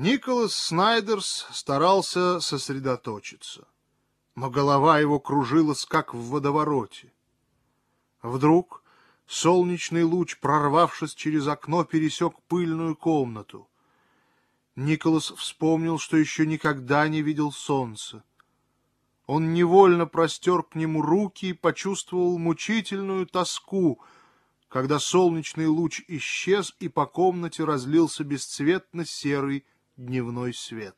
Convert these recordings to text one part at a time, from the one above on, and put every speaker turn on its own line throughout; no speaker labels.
Николас Снайдерс старался сосредоточиться, но голова его кружилась, как в водовороте. Вдруг солнечный луч, прорвавшись через окно, пересек пыльную комнату. Николас вспомнил, что еще никогда не видел солнца. Он невольно простер к нему руки и почувствовал мучительную тоску — когда солнечный луч исчез и по комнате разлился бесцветно-серый дневной свет.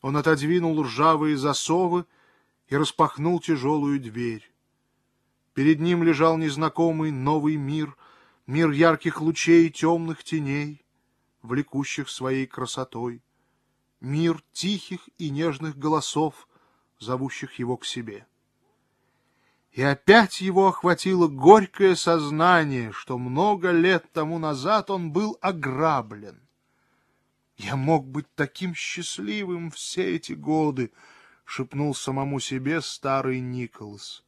Он отодвинул ржавые засовы и распахнул тяжелую дверь. Перед ним лежал незнакомый новый мир, мир ярких лучей и темных теней, влекущих своей красотой, мир тихих и нежных голосов, зовущих его к себе. И опять его охватило горькое сознание, что много лет тому назад он был ограблен. «Я мог быть таким счастливым все эти годы», — шепнул самому себе старый Николас.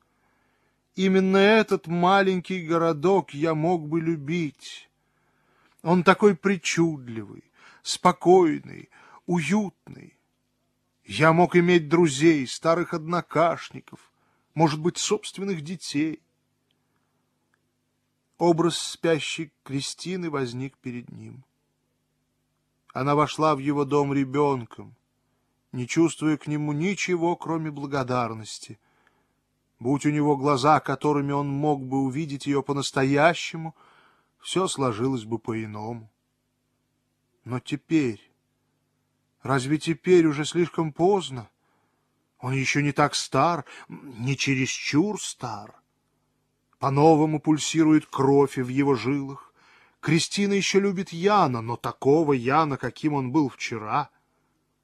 «Именно этот маленький городок я мог бы любить. Он такой причудливый, спокойный, уютный. Я мог иметь друзей, старых однокашников» может быть, собственных детей. Образ спящей Кристины возник перед ним. Она вошла в его дом ребенком, не чувствуя к нему ничего, кроме благодарности. Будь у него глаза, которыми он мог бы увидеть ее по-настоящему, все сложилось бы по-иному. Но теперь... Разве теперь уже слишком поздно? Он еще не так стар, не чересчур стар. По-новому пульсирует кровь в его жилах. Кристина еще любит Яна, но такого Яна, каким он был вчера.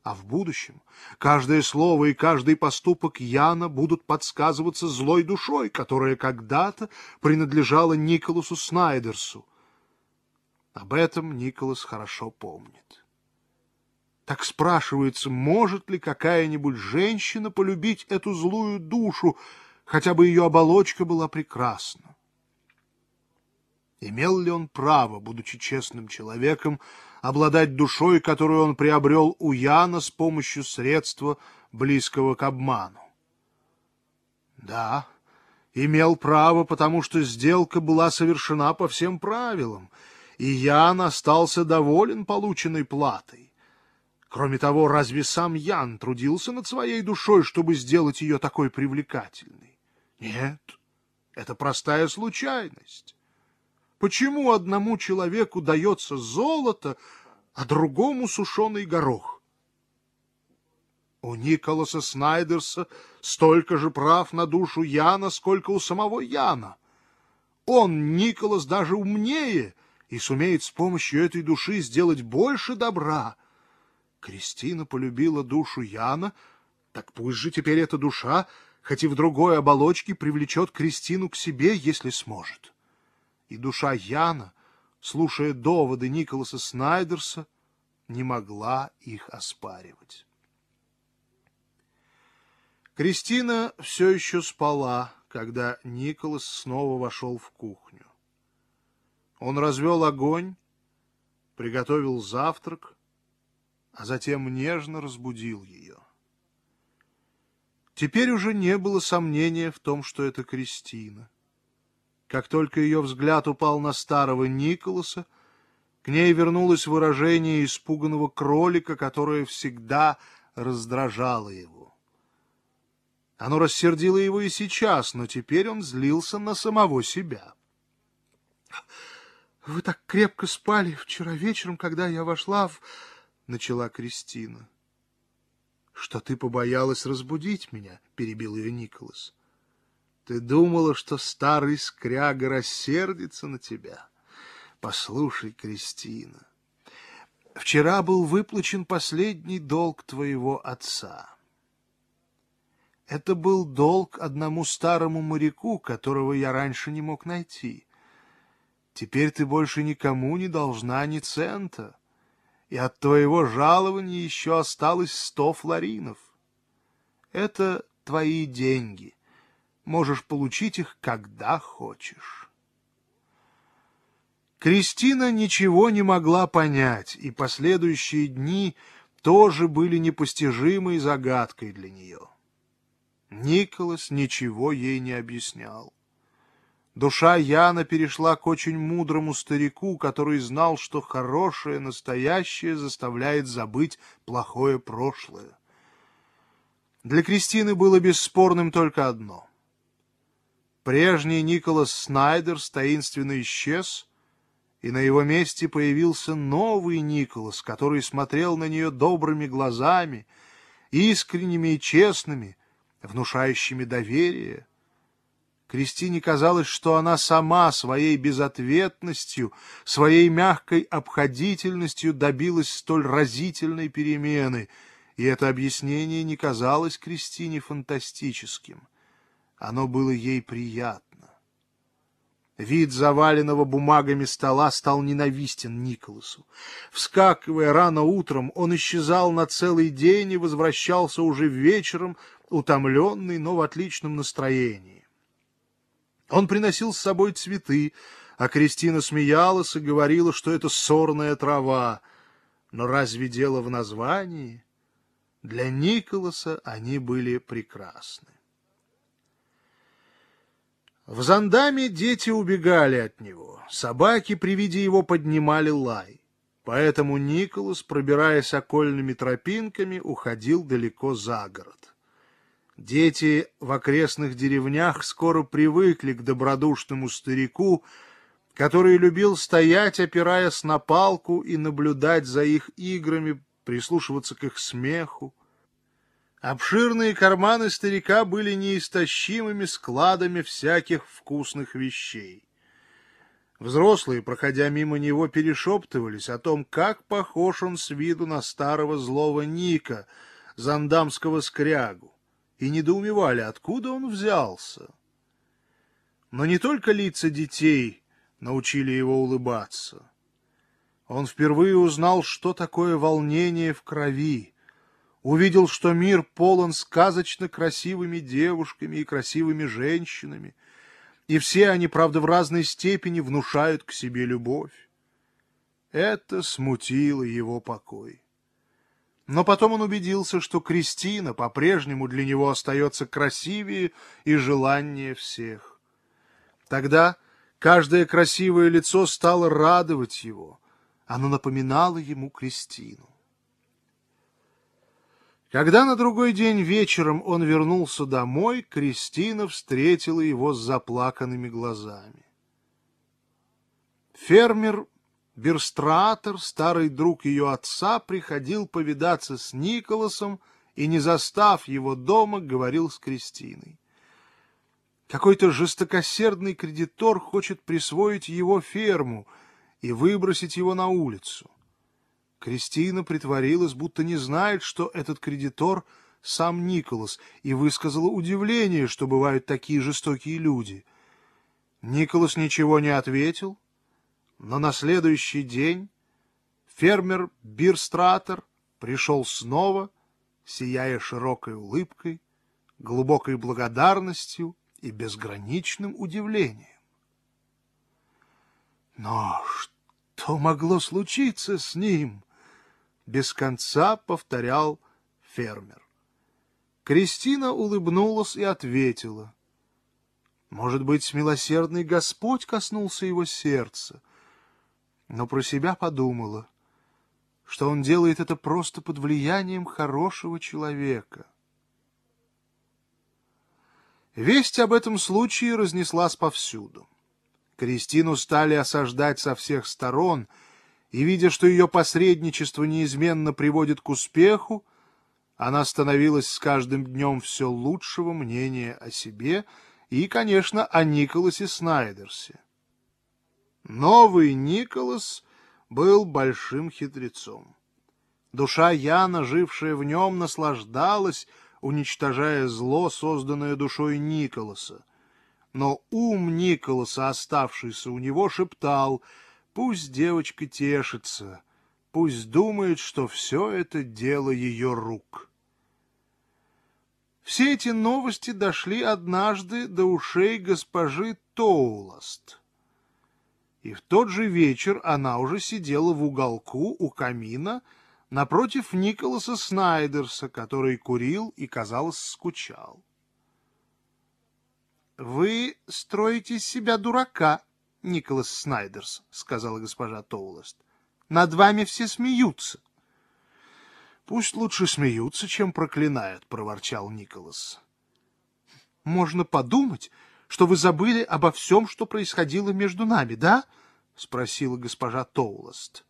А в будущем каждое слово и каждый поступок Яна будут подсказываться злой душой, которая когда-то принадлежала Николасу Снайдерсу. Об этом Николас хорошо помнит. Так спрашивается, может ли какая-нибудь женщина полюбить эту злую душу, хотя бы ее оболочка была прекрасна? Имел ли он право, будучи честным человеком, обладать душой, которую он приобрел у Яна с помощью средства, близкого к обману? Да, имел право, потому что сделка была совершена по всем правилам, и Ян остался доволен полученной платой. Кроме того, разве сам Ян трудился над своей душой, чтобы сделать ее такой привлекательной? Нет, это простая случайность. Почему одному человеку дается золото, а другому сушеный горох? У Николаса Снайдерса столько же прав на душу Яна, сколько у самого Яна. Он, Николас, даже умнее и сумеет с помощью этой души сделать больше добра, Кристина полюбила душу Яна, так пусть же теперь эта душа, хоть и в другой оболочке, привлечет Кристину к себе, если сможет. И душа Яна, слушая доводы Николаса Снайдерса, не могла их оспаривать. Кристина все еще спала, когда Николас снова вошел в кухню. Он развел огонь, приготовил завтрак, а затем нежно разбудил ее. Теперь уже не было сомнения в том, что это Кристина. Как только ее взгляд упал на старого Николаса, к ней вернулось выражение испуганного кролика, которое всегда раздражало его. Оно рассердило его и сейчас, но теперь он злился на самого себя. — Вы так крепко спали вчера вечером, когда я вошла в начала Кристина. — Что ты побоялась разбудить меня, — перебил ее Николас. — Ты думала, что старый скряга рассердится на тебя? Послушай, Кристина, вчера был выплачен последний долг твоего отца. Это был долг одному старому моряку, которого я раньше не мог найти. Теперь ты больше никому не должна ни цента и от твоего жалования еще осталось сто флоринов. Это твои деньги. Можешь получить их, когда хочешь. Кристина ничего не могла понять, и последующие дни тоже были непостижимой загадкой для нее. Николас ничего ей не объяснял. Душа Яна перешла к очень мудрому старику, который знал, что хорошее настоящее заставляет забыть плохое прошлое. Для Кристины было бесспорным только одно. Прежний Николас Снайдер таинственно исчез, и на его месте появился новый Николас, который смотрел на нее добрыми глазами, искренними и честными, внушающими доверие. Кристине казалось, что она сама своей безответностью, своей мягкой обходительностью добилась столь разительной перемены — и это объяснение не казалось Кристине фантастическим. Оно было ей приятно. Вид заваленного бумагами стола стал ненавистен Николасу. Вскакивая рано утром, он исчезал на целый день и возвращался уже вечером, утомленный, но в отличном настроении. Он приносил с собой цветы, а Кристина смеялась и говорила, что это сорная трава. Но разве дело в названии? Для Николаса они были прекрасны. В Зандаме дети убегали от него, собаки при виде его поднимали лай. Поэтому Николас, пробираясь окольными тропинками, уходил далеко за город. Дети в окрестных деревнях скоро привыкли к добродушному старику, который любил стоять, опираясь на палку, и наблюдать за их играми, прислушиваться к их смеху. Обширные карманы старика были неистощимыми складами всяких вкусных вещей. Взрослые, проходя мимо него, перешептывались о том, как похож он с виду на старого злого Ника, зандамского скрягу, и недоумевали, откуда он взялся. Но не только лица детей научили его улыбаться. Он впервые узнал, что такое волнение в крови, увидел, что мир полон сказочно красивыми девушками и красивыми женщинами, и все они, правда, в разной степени внушают к себе любовь. Это смутило его покой. Но потом он убедился, что Кристина по-прежнему для него остается красивее и желаннее всех. Тогда каждое красивое лицо стало радовать его — оно напоминало ему Кристину. Когда на другой день вечером он вернулся домой, Кристина встретила его с заплаканными глазами. Фермер Берстратор, старый друг ее отца, приходил повидаться с Николасом и, не застав его дома, говорил с Кристиной. Какой-то жестокосердный кредитор хочет присвоить его ферму — и выбросить его на улицу. Кристина притворилась, будто не знает, что этот кредитор сам Николас, и высказала удивление, что бывают такие жестокие люди. Николас ничего не ответил, но на следующий день фермер Бирстратер пришел снова, сияя широкой улыбкой, глубокой благодарностью и безграничным удивлением. Но что могло случиться с ним? Без конца повторял фермер. Кристина улыбнулась и ответила. Может быть, милосердный Господь коснулся его сердца, но про себя подумала, что он делает это просто под влиянием хорошего человека. Весть об этом случае разнеслась повсюду. Кристину стали осаждать со всех сторон, и, видя, что ее посредничество неизменно приводит к успеху, она становилась с каждым днем все лучшего мнения о себе и, конечно, о Николасе Снайдерсе. Новый Николас был большим хитрецом. Душа Яна, жившая в нем, наслаждалась, уничтожая зло, созданное душой Николаса, но ум Николаса, оставшийся у него, шептал «Пусть девочка тешится, пусть думает, что все это дело ее рук». Все эти новости дошли однажды до ушей госпожи Тоуласт. И в тот же вечер она уже сидела в уголку у камина напротив Николаса Снайдерса, который курил и, казалось, скучал. — Вы строите из себя дурака, Николас Снайдерс, — сказала госпожа Тоулест. — Над вами все смеются. — Пусть лучше смеются, чем проклинают, — проворчал Николас. — Можно подумать, что вы забыли обо всем, что происходило между нами, да? — спросила госпожа Тоулест.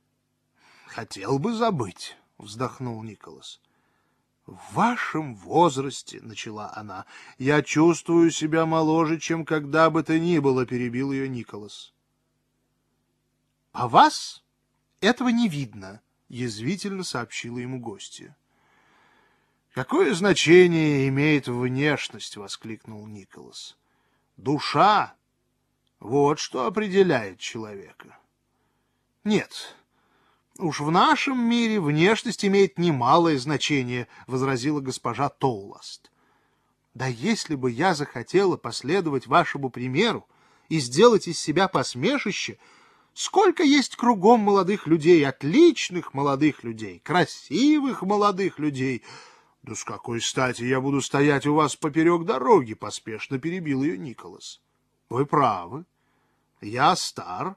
— Хотел бы забыть, — вздохнул Николас. — В вашем возрасте, — начала она, — я чувствую себя моложе, чем когда бы то ни было, — перебил ее Николас. — А вас этого не видно, — язвительно сообщила ему гостья. Какое значение имеет внешность, воскликнул Николас. Душа вот что определяет человека. Нет. Уж в нашем мире внешность имеет немалое значение, возразила госпожа Тоуласт. Да если бы я захотела последовать вашему примеру и сделать из себя посмешище, сколько есть кругом молодых людей, отличных молодых людей, красивых молодых людей, — Да с какой стати я буду стоять у вас поперек дороги? — поспешно перебил ее Николас. — Вы правы. Я стар,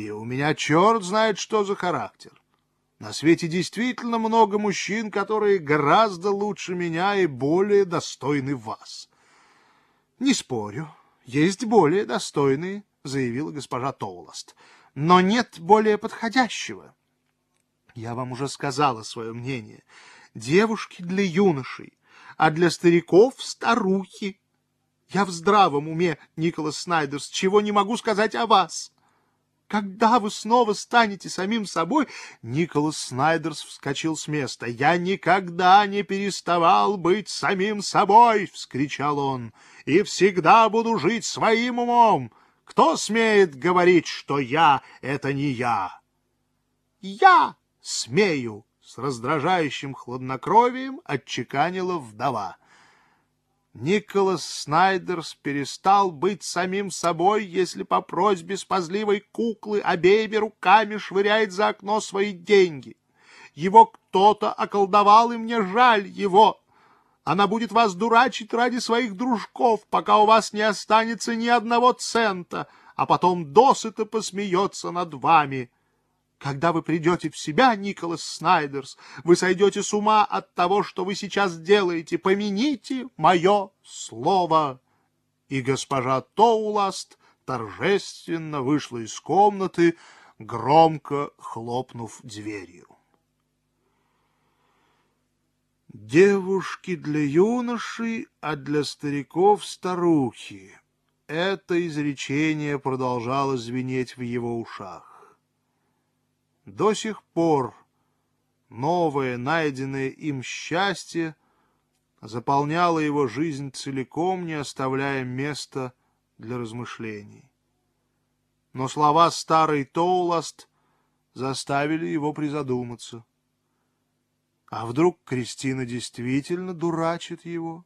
и у меня черт знает, что за характер. На свете действительно много мужчин, которые гораздо лучше меня и более достойны вас. — Не спорю, есть более достойные, — заявила госпожа Тоуласт, — но нет более подходящего. Я вам уже сказала свое мнение — девушки для юношей, а для стариков — старухи. Я в здравом уме, Николас Снайдерс, чего не могу сказать о вас. Когда вы снова станете самим собой, Николас Снайдерс вскочил с места. Я никогда не переставал быть самим собой, вскричал он, и всегда буду жить своим умом. Кто смеет говорить, что я — это не я? Я смею, с раздражающим хладнокровием отчеканила вдова. Николас Снайдерс перестал быть самим собой, если по просьбе спазливой куклы обеими руками швыряет за окно свои деньги. Его кто-то околдовал, и мне жаль его. Она будет вас дурачить ради своих дружков, пока у вас не останется ни одного цента, а потом досыта посмеется над вами. Когда вы придете в себя, Николас Снайдерс, вы сойдете с ума от того, что вы сейчас делаете. Помяните мое слово. И госпожа Тоуласт торжественно вышла из комнаты, громко хлопнув дверью. Девушки для юношей, а для стариков старухи. Это изречение продолжало звенеть в его ушах. До сих пор новое, найденное им счастье заполняло его жизнь целиком, не оставляя места для размышлений. Но слова старой Тоуласт заставили его призадуматься. А вдруг Кристина действительно дурачит его?